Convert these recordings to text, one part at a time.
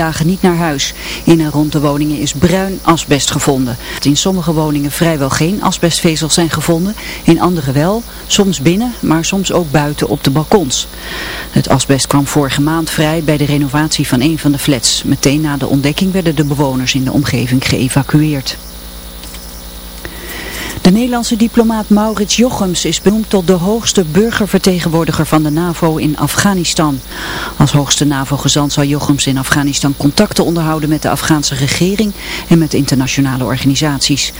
dagen niet naar huis. In en rond de woningen is bruin asbest gevonden. In sommige woningen vrijwel geen asbestvezels zijn gevonden, in andere wel, soms binnen, maar soms ook buiten op de balkons. Het asbest kwam vorige maand vrij bij de renovatie van een van de flats. Meteen na de ontdekking werden de bewoners in de omgeving geëvacueerd. De Nederlandse diplomaat Maurits Jochems is benoemd tot de hoogste burgervertegenwoordiger van de NAVO in Afghanistan. Als hoogste NAVO-gezant zal Jochems in Afghanistan contacten onderhouden met de Afghaanse regering en met internationale organisaties.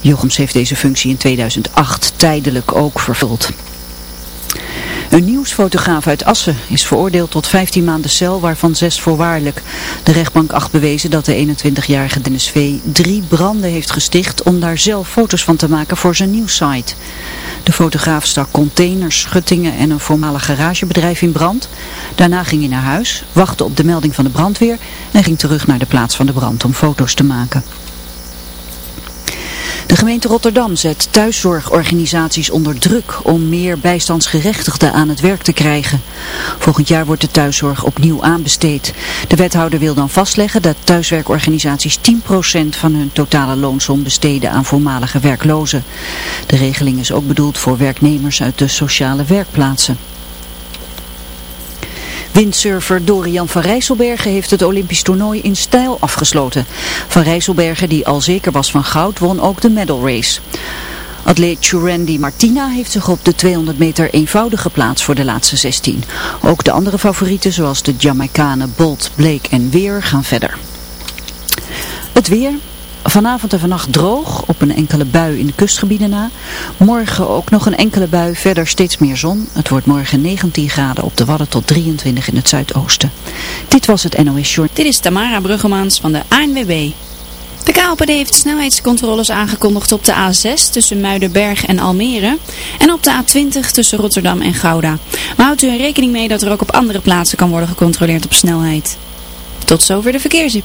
Jochems heeft deze functie in 2008 tijdelijk ook vervuld. Een nieuwsfotograaf uit Assen is veroordeeld tot 15 maanden cel, waarvan 6 voorwaardelijk. De rechtbank acht bewezen dat de 21-jarige Dennis V. drie branden heeft gesticht om daar zelf foto's van te maken voor zijn nieuwssite. De fotograaf stak containers, schuttingen en een voormalig garagebedrijf in brand. Daarna ging hij naar huis, wachtte op de melding van de brandweer en ging terug naar de plaats van de brand om foto's te maken. De gemeente Rotterdam zet thuiszorgorganisaties onder druk om meer bijstandsgerechtigden aan het werk te krijgen. Volgend jaar wordt de thuiszorg opnieuw aanbesteed. De wethouder wil dan vastleggen dat thuiswerkorganisaties 10% van hun totale loonsom besteden aan voormalige werklozen. De regeling is ook bedoeld voor werknemers uit de sociale werkplaatsen. Windsurfer Dorian van Rijsselbergen heeft het Olympisch toernooi in stijl afgesloten. Van Rijsselbergen, die al zeker was van goud, won ook de medal race. Atleet Churandy Martina heeft zich op de 200 meter eenvoudig geplaatst voor de laatste 16. Ook de andere favorieten zoals de Jamaicanen Bolt, Blake en Weer gaan verder. Het weer, Vanavond en vannacht droog, op een enkele bui in de kustgebieden na. Morgen ook nog een enkele bui, verder steeds meer zon. Het wordt morgen 19 graden op de Wadden tot 23 in het zuidoosten. Dit was het NOS Short. Dit is Tamara Bruggemans van de ANWB. De KLPD heeft snelheidscontroles aangekondigd op de A6 tussen Muidenberg en Almere en op de A20 tussen Rotterdam en Gouda. Maar houdt u er rekening mee dat er ook op andere plaatsen kan worden gecontroleerd op snelheid. Tot zover de verkeerszip.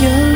you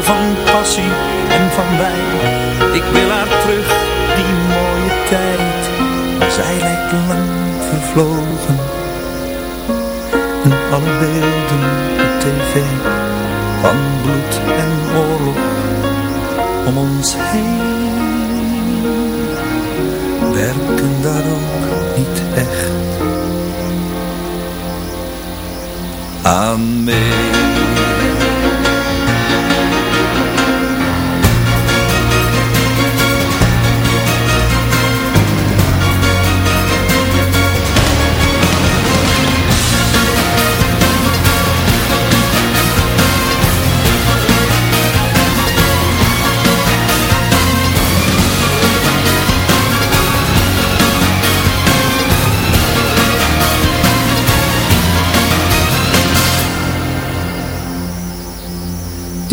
van passie en van wijn. Ik wil haar terug, die mooie tijd. Zij lijkt lang vervlogen. En alle beelden op tv van bloed en oorlog om ons heen werken daar ook niet echt aan.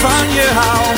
van je hou.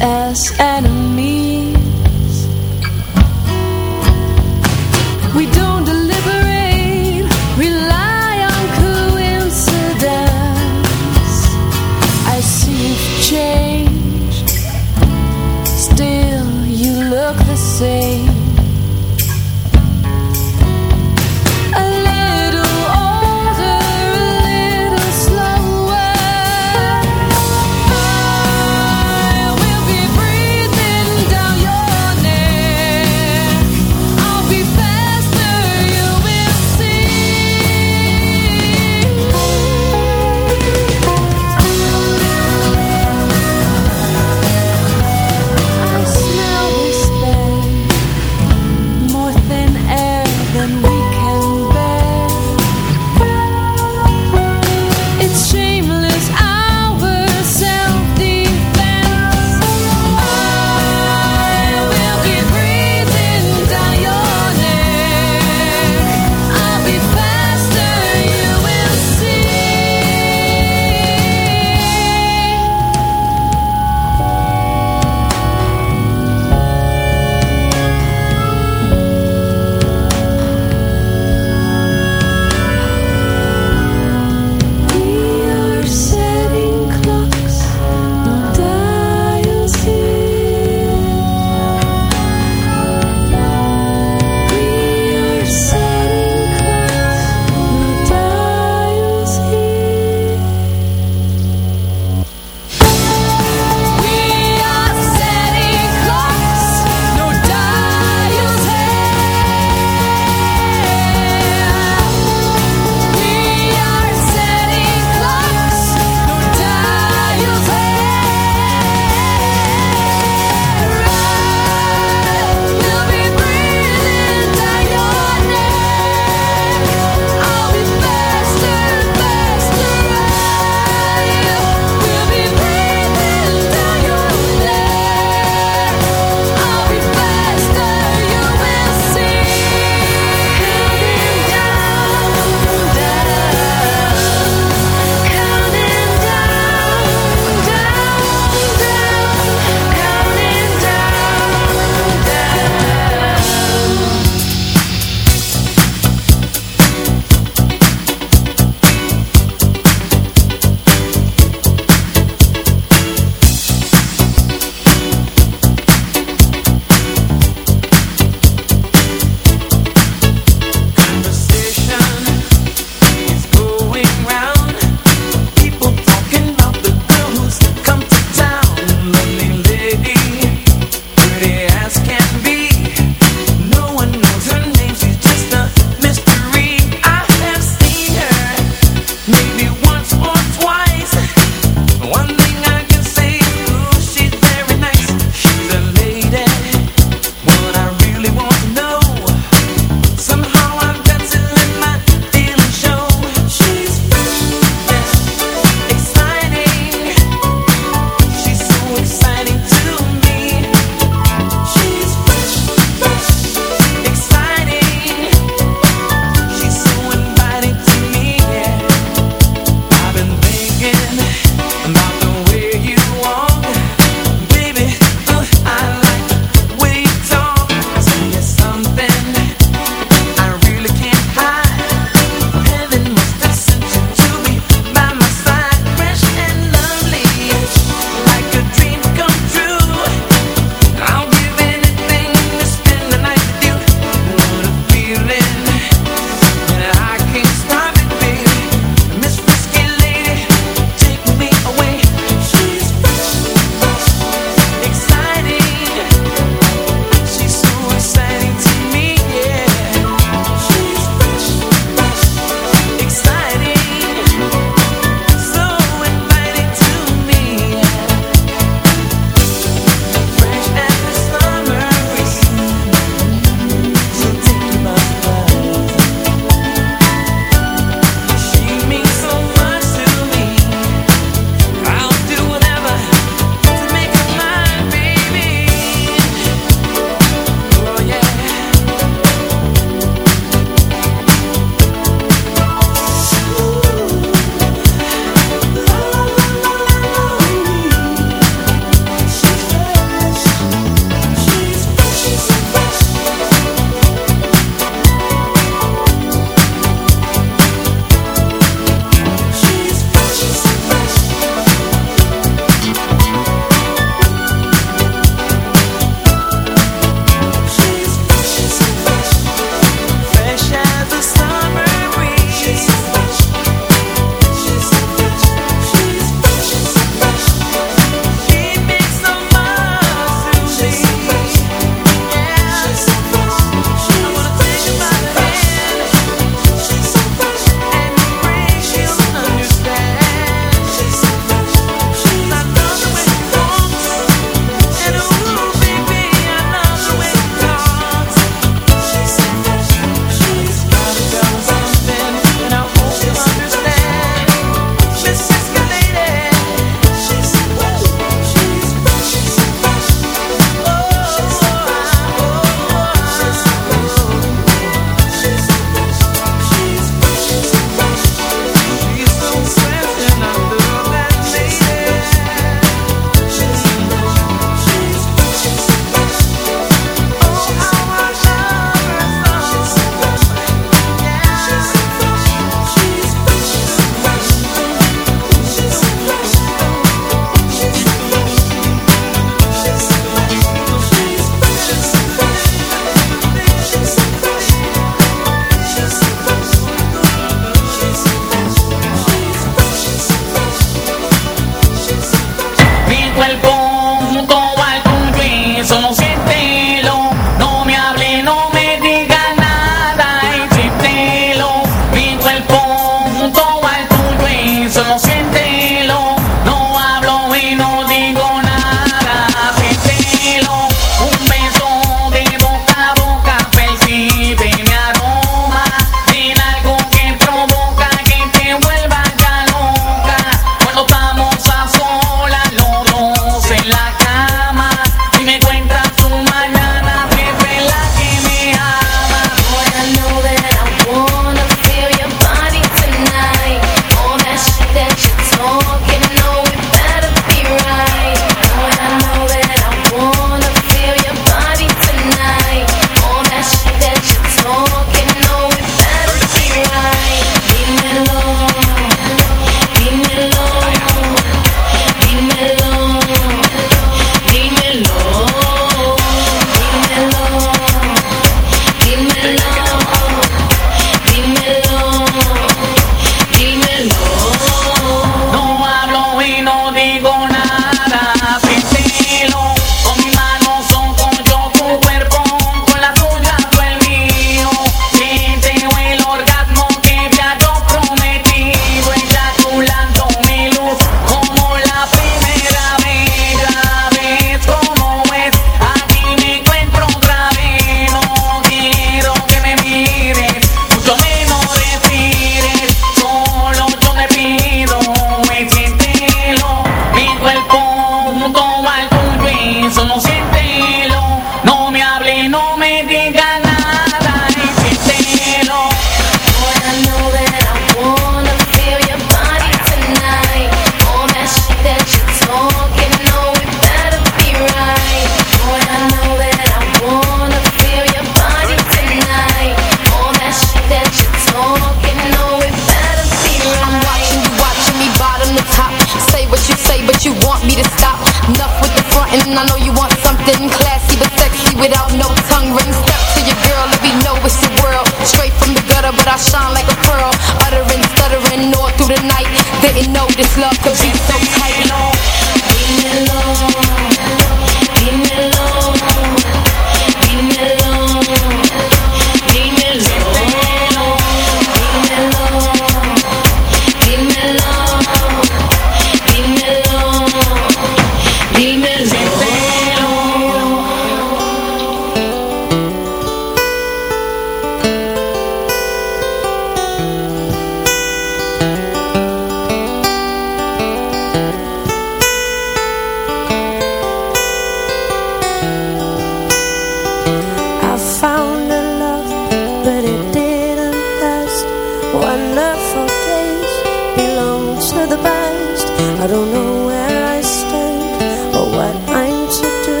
Wonderful days belong to the past I don't know where I stand Or what I'm to do.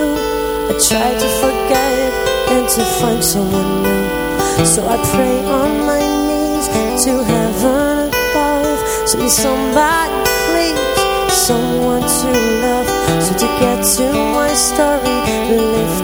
I try to forget And to find someone new. So I pray on my knees To heaven above. To be somebody please. Someone to love. So to get to my story Live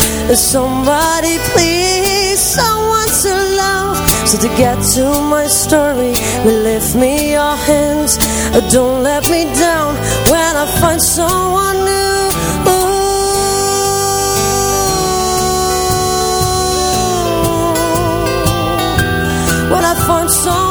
Somebody please, someone to love. So to get to my story, lift me your hands. Don't let me down when I find someone new. Ooh. When I find someone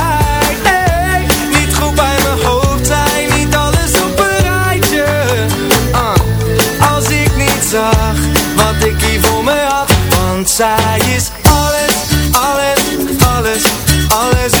zij is alles, alles, alles, alles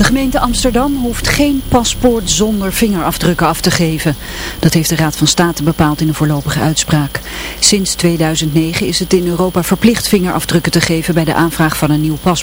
De gemeente Amsterdam hoeft geen paspoort zonder vingerafdrukken af te geven. Dat heeft de Raad van State bepaald in een voorlopige uitspraak. Sinds 2009 is het in Europa verplicht vingerafdrukken te geven bij de aanvraag van een nieuw paspoort.